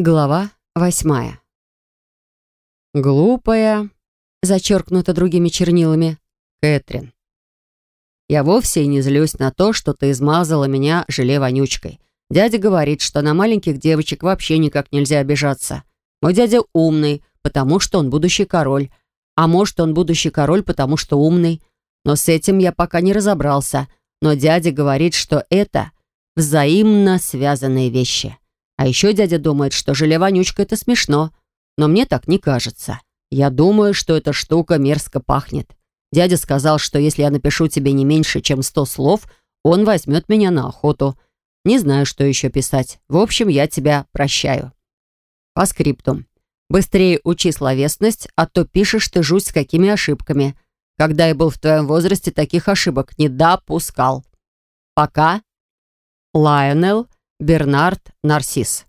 Глава восьмая. Глупая, зачеркнута другими чернилами, Кэтрин. Я вовсе и не злюсь на то, что ты измазала меня желе-вонючкой. Дядя говорит, что на маленьких девочек вообще никак нельзя обижаться. Мой дядя умный, потому что он будущий король. А может, он будущий король, потому что умный. Но с этим я пока не разобрался. Но дядя говорит, что это взаимно связанные вещи. А еще дядя думает, что желе-вонючка — это смешно. Но мне так не кажется. Я думаю, что эта штука мерзко пахнет. Дядя сказал, что если я напишу тебе не меньше, чем сто слов, он возьмет меня на охоту. Не знаю, что еще писать. В общем, я тебя прощаю. По скриптум. Быстрее учи словесность, а то пишешь ты жуть с какими ошибками. Когда я был в твоем возрасте, таких ошибок не допускал. Пока. Лайонел Бернард Нарсис.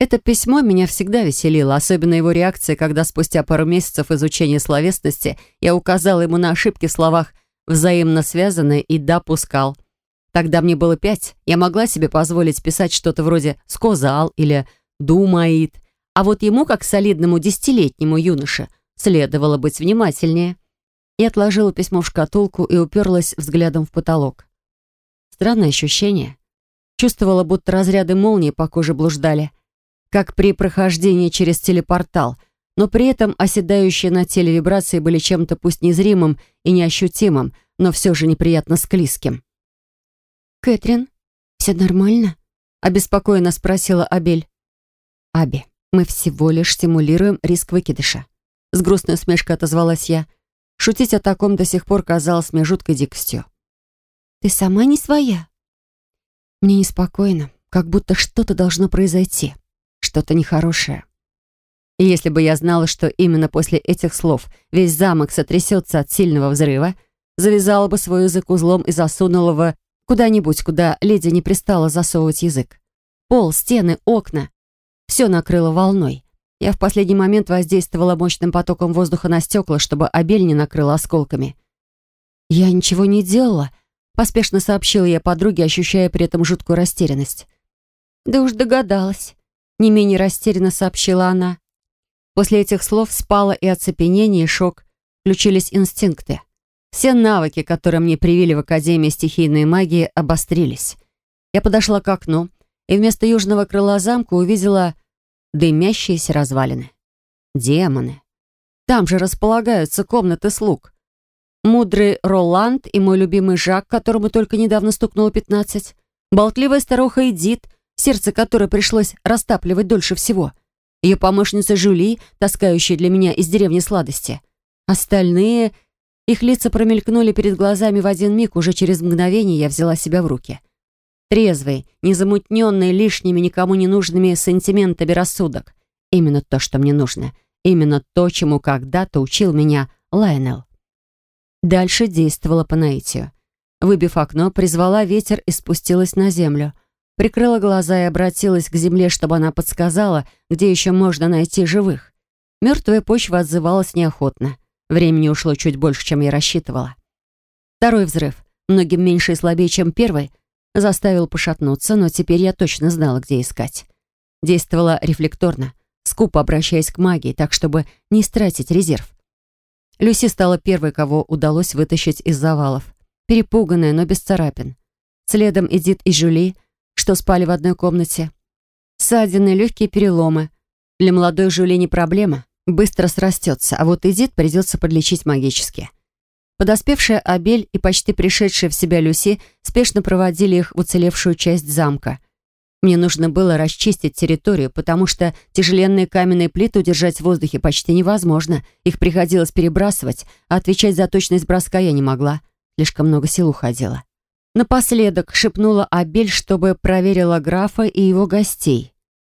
Это письмо меня всегда веселило, особенно его реакция, когда спустя пару месяцев изучения словесности я указала ему на ошибки в словах «взаимно связанные» и «допускал». Тогда мне было пять, я могла себе позволить писать что-то вроде «сказал» или «думает», а вот ему, как солидному десятилетнему юноше, следовало быть внимательнее. Я отложила письмо в шкатулку и уперлась взглядом в потолок. Странное ощущение. Чувствовала, будто разряды молнии по коже блуждали, как при прохождении через телепортал, но при этом оседающие на теле вибрации были чем-то пусть незримым и неощутимым, но все же неприятно склизким. «Кэтрин, все нормально?» — обеспокоенно спросила Абель. «Аби, мы всего лишь симулируем риск выкидыша». С грустной усмешкой отозвалась я. Шутить о таком до сих пор казалось мне жуткой дикостью. «Ты сама не своя?» Мне неспокойно, как будто что-то должно произойти, что-то нехорошее. И если бы я знала, что именно после этих слов весь замок сотрясется от сильного взрыва, завязала бы свой язык узлом и засунула бы куда-нибудь, куда леди не пристала засовывать язык. Пол, стены, окна. Все накрыло волной. Я в последний момент воздействовала мощным потоком воздуха на стекла, чтобы обель не накрыла осколками. Я ничего не делала, — Поспешно сообщила я подруге, ощущая при этом жуткую растерянность. «Да уж догадалась», — не менее растерянно сообщила она. После этих слов спало и оцепенение, и шок. Включились инстинкты. Все навыки, которые мне привили в Академии стихийной магии, обострились. Я подошла к окну и вместо южного крыла замка увидела дымящиеся развалины. Демоны. Там же располагаются комнаты слуг. Мудрый Роланд и мой любимый Жак, которому только недавно стукнуло пятнадцать. Болтливая старуха Эдит, сердце которой пришлось растапливать дольше всего. Ее помощница Жюли, таскающая для меня из деревни сладости. Остальные... Их лица промелькнули перед глазами в один миг, уже через мгновение я взяла себя в руки. Трезвый, незамутненный лишними никому не нужными сантиментами рассудок. Именно то, что мне нужно. Именно то, чему когда-то учил меня Лайнел. Дальше действовала по наитию. Выбив окно, призвала ветер и спустилась на землю. Прикрыла глаза и обратилась к земле, чтобы она подсказала, где еще можно найти живых. Мертвая почва отзывалась неохотно. Времени ушло чуть больше, чем я рассчитывала. Второй взрыв, многим меньше и слабее, чем первый, заставил пошатнуться, но теперь я точно знала, где искать. Действовала рефлекторно, скупо обращаясь к магии, так, чтобы не истратить резерв. Люси стала первой, кого удалось вытащить из завалов. Перепуганная, но без царапин. Следом Эдит и Жюли, что спали в одной комнате. Ссадины, легкие переломы. Для молодой Жюли не проблема, быстро срастется, а вот Эдит придется подлечить магически. Подоспевшая Абель и почти пришедшая в себя Люси спешно проводили их в уцелевшую часть замка. Мне нужно было расчистить территорию, потому что тяжеленные каменные плиты удержать в воздухе почти невозможно. Их приходилось перебрасывать, а отвечать за точность броска я не могла. Слишком много сил уходило. Напоследок шепнула Абель, чтобы проверила графа и его гостей.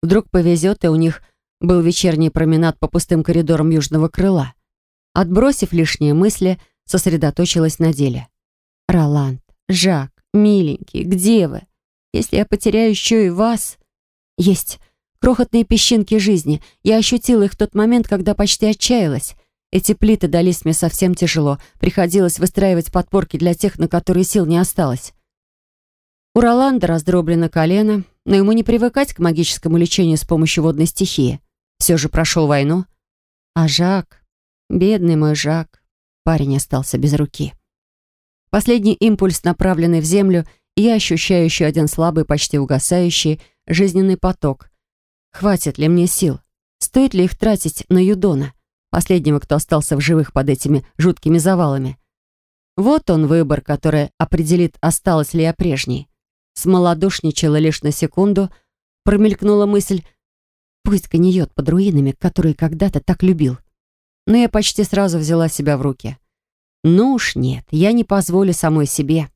Вдруг повезет, и у них был вечерний променад по пустым коридорам южного крыла. Отбросив лишние мысли, сосредоточилась на деле. «Роланд, Жак, миленький, где вы?» Если я потеряю еще и вас... Есть крохотные песчинки жизни. Я ощутила их в тот момент, когда почти отчаялась. Эти плиты дались мне совсем тяжело. Приходилось выстраивать подпорки для тех, на которые сил не осталось. У Роланда раздроблено колено, но ему не привыкать к магическому лечению с помощью водной стихии. Все же прошел войну. А Жак, бедный мой Жак, парень остался без руки. Последний импульс, направленный в землю, и ощущаю еще один слабый, почти угасающий, жизненный поток. Хватит ли мне сил? Стоит ли их тратить на Юдона, последнего, кто остался в живых под этими жуткими завалами? Вот он выбор, который определит, осталась ли я прежней. Смолодушничала лишь на секунду, промелькнула мысль, пусть гниет под руинами, которые когда-то так любил. Но я почти сразу взяла себя в руки. Ну уж нет, я не позволю самой себе.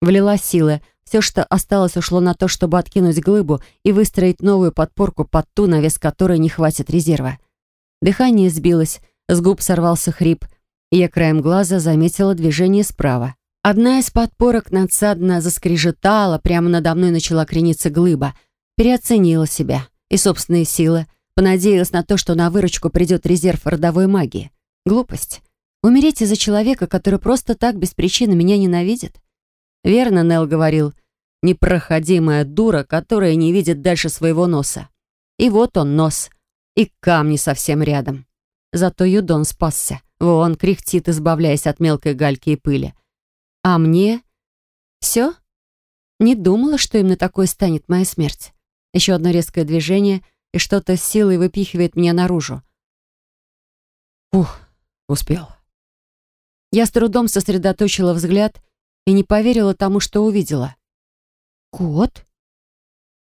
Влила силы, все, что осталось, ушло на то, чтобы откинуть глыбу и выстроить новую подпорку под ту, на вес которой не хватит резерва. Дыхание сбилось, с губ сорвался хрип, и я краем глаза заметила движение справа. Одна из подпорок надсадно заскрежетала, прямо надо мной начала крениться глыба. Переоценила себя и собственные силы, понадеялась на то, что на выручку придет резерв родовой магии. Глупость. Умереть из-за человека, который просто так без причины меня ненавидит? Верно Нел говорил, непроходимая дура, которая не видит дальше своего носа. И вот он, нос, и камни совсем рядом. Зато Юдон спасся. Вон кряхтит, избавляясь от мелкой гальки и пыли. А мне... Все? Не думала, что именно такой станет моя смерть. Еще одно резкое движение, и что-то с силой выпихивает меня наружу. Ух, успел. Я с трудом сосредоточила взгляд и не поверила тому, что увидела. «Кот?»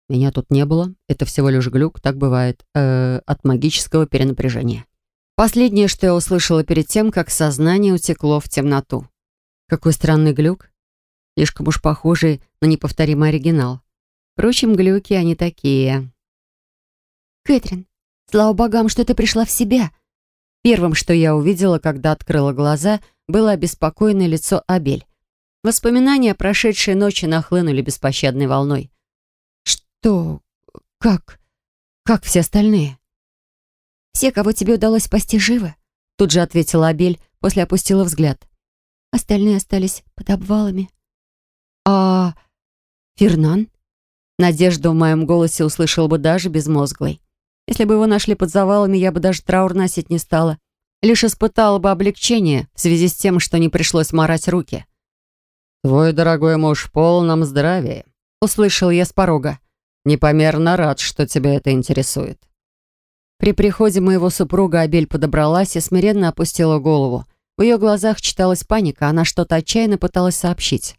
Меня тут не было. Это всего лишь глюк, так бывает, э, от магического перенапряжения. Последнее, что я услышала перед тем, как сознание утекло в темноту. Какой странный глюк. Слишком уж похожий на неповторимый оригинал. Впрочем, глюки они такие. «Кэтрин, слава богам, что ты пришла в себя!» Первым, что я увидела, когда открыла глаза, было обеспокоенное лицо Абель. Воспоминания о прошедшей ночи нахлынули беспощадной волной. «Что? Как? Как все остальные?» «Все, кого тебе удалось спасти, живы?» Тут же ответила Абель, после опустила взгляд. Остальные остались под обвалами. «А... Фернан?» Надежду в моем голосе услышал бы даже безмозглый. Если бы его нашли под завалами, я бы даже траур носить не стала. Лишь испытала бы облегчение в связи с тем, что не пришлось морать руки. «Твой дорогой муж в полном здравии», — услышал я с порога. «Непомерно рад, что тебя это интересует». При приходе моего супруга Абель подобралась и смиренно опустила голову. В ее глазах читалась паника, она что-то отчаянно пыталась сообщить.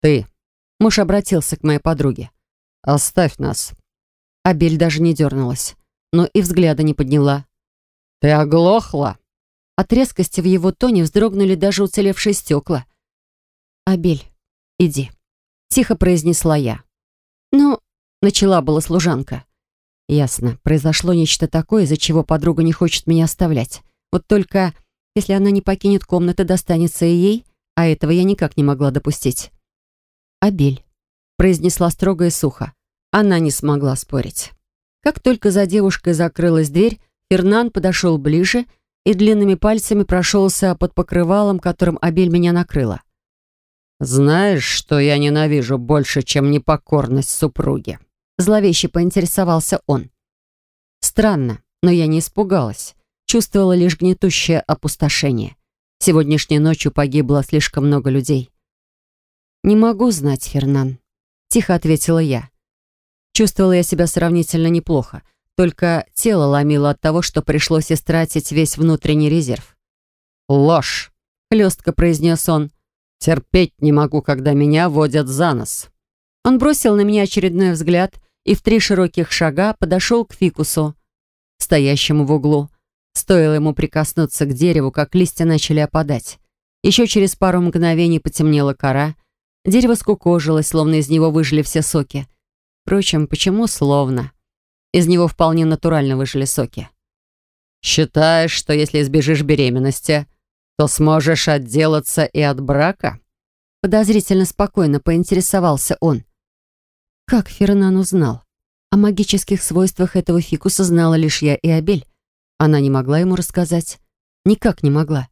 «Ты», — муж обратился к моей подруге, — «оставь нас». Абель даже не дернулась, но и взгляда не подняла. «Ты оглохла?» От резкости в его тоне вздрогнули даже уцелевшие стекла. «Абель, иди», — тихо произнесла я. «Ну», — начала была служанка. «Ясно, произошло нечто такое, из-за чего подруга не хочет меня оставлять. Вот только, если она не покинет комнаты, достанется и ей, а этого я никак не могла допустить». «Абель», — произнесла строго и сухо. Она не смогла спорить. Как только за девушкой закрылась дверь, Фернан подошел ближе и длинными пальцами прошелся под покрывалом, которым Абель меня накрыла. «Знаешь, что я ненавижу больше, чем непокорность супруги?» Зловеще поинтересовался он. Странно, но я не испугалась. Чувствовала лишь гнетущее опустошение. Сегодняшней ночью погибло слишком много людей. «Не могу знать, Фернан», — тихо ответила я. Чувствовала я себя сравнительно неплохо, только тело ломило от того, что пришлось истратить весь внутренний резерв. «Ложь!» — хлестко произнес он. Терпеть не могу, когда меня водят за нос». Он бросил на меня очередной взгляд и в три широких шага подошел к фикусу, стоящему в углу. Стоило ему прикоснуться к дереву, как листья начали опадать. Еще через пару мгновений потемнела кора. Дерево скукожилось, словно из него выжили все соки. Впрочем, почему словно? Из него вполне натурально выжили соки. «Считаешь, что если избежишь беременности, то сможешь отделаться и от брака?» Подозрительно спокойно поинтересовался он. Как Фернан узнал? О магических свойствах этого фикуса знала лишь я и Абель. Она не могла ему рассказать. Никак не могла.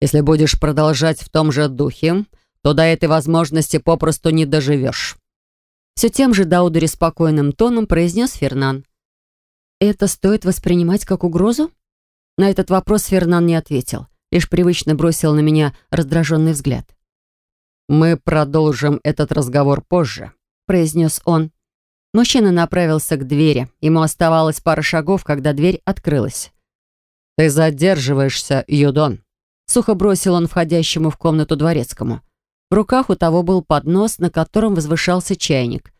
«Если будешь продолжать в том же духе, то до этой возможности попросту не доживешь». Все тем же Даудере спокойным тоном произнес Фернан. «Это стоит воспринимать как угрозу?» На этот вопрос Фернан не ответил, лишь привычно бросил на меня раздраженный взгляд. «Мы продолжим этот разговор позже», — произнес он. Мужчина направился к двери. Ему оставалось пара шагов, когда дверь открылась. «Ты задерживаешься, Юдон», — сухо бросил он входящему в комнату дворецкому. В руках у того был поднос, на котором возвышался чайник.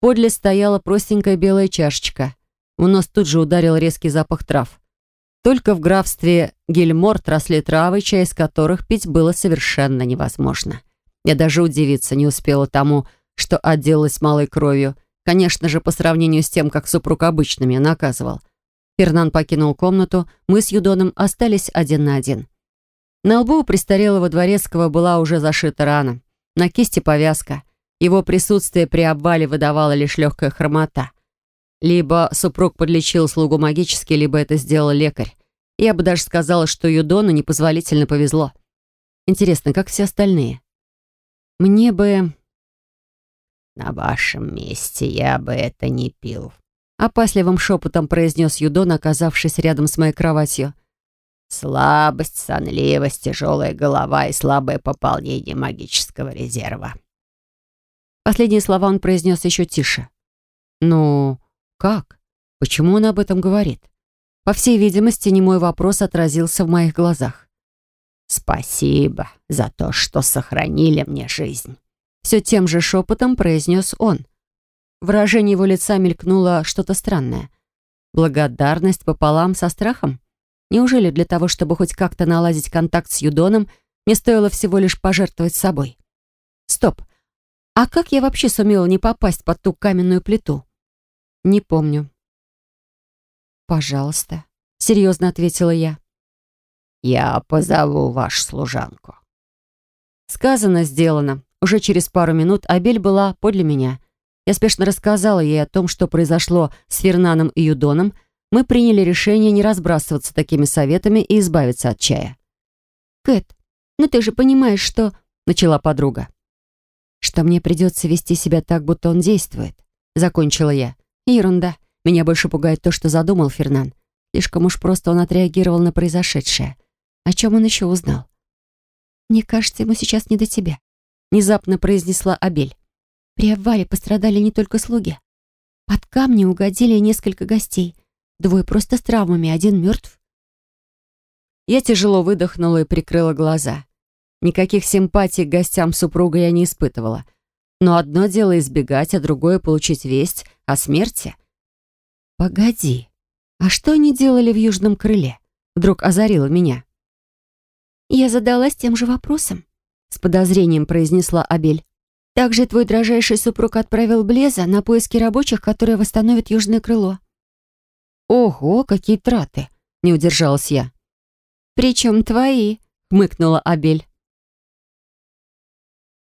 Подле стояла простенькая белая чашечка. В нос тут же ударил резкий запах трав. Только в графстве Гельморт росли травы, чай из которых пить было совершенно невозможно. Я даже удивиться не успела тому, что отделалась малой кровью — Конечно же, по сравнению с тем, как супруг обычно меня наказывал. Фернан покинул комнату, мы с Юдоном остались один на один. На лбу у престарелого дворецкого была уже зашита рана. На кисти повязка. Его присутствие при обвале выдавало лишь легкая хромота. Либо супруг подлечил слугу магически, либо это сделал лекарь. Я бы даже сказала, что Юдону непозволительно повезло. Интересно, как все остальные? Мне бы «На вашем месте я бы это не пил», — опасливым шепотом произнес Юдон, оказавшись рядом с моей кроватью. «Слабость, сонливость, тяжелая голова и слабое пополнение магического резерва». Последние слова он произнес еще тише. «Ну, как? Почему он об этом говорит?» По всей видимости, не мой вопрос отразился в моих глазах. «Спасибо за то, что сохранили мне жизнь» все тем же шепотом произнес он. Выражение его лица мелькнуло что-то странное. Благодарность пополам со страхом? Неужели для того, чтобы хоть как-то наладить контакт с Юдоном, мне стоило всего лишь пожертвовать собой? Стоп. А как я вообще сумела не попасть под ту каменную плиту? Не помню. «Пожалуйста», — серьезно ответила я. «Я позову вашу служанку». Сказано, сделано. Уже через пару минут Абель была подле меня. Я спешно рассказала ей о том, что произошло с Фернаном и Юдоном. Мы приняли решение не разбрасываться такими советами и избавиться от чая. «Кэт, ну ты же понимаешь, что...» — начала подруга. «Что мне придется вести себя так, будто он действует», — закончила я. «Ерунда. Меня больше пугает то, что задумал Фернан. Слишком уж просто он отреагировал на произошедшее. О чем он еще узнал?» «Мне кажется, ему сейчас не до тебя», внезапно произнесла Абель. При обвале пострадали не только слуги. Под камни угодили несколько гостей. Двое просто с травмами, один мертв. Я тяжело выдохнула и прикрыла глаза. Никаких симпатий к гостям супруга я не испытывала. Но одно дело избегать, а другое — получить весть о смерти. «Погоди, а что они делали в южном крыле?» Вдруг озарило меня. Я задалась тем же вопросом с подозрением произнесла Абель. Также твой дрожайший супруг отправил Блеза на поиски рабочих, которые восстановят южное крыло. Ого, какие траты! Не удержалась я. Причем твои, хмыкнула Абель.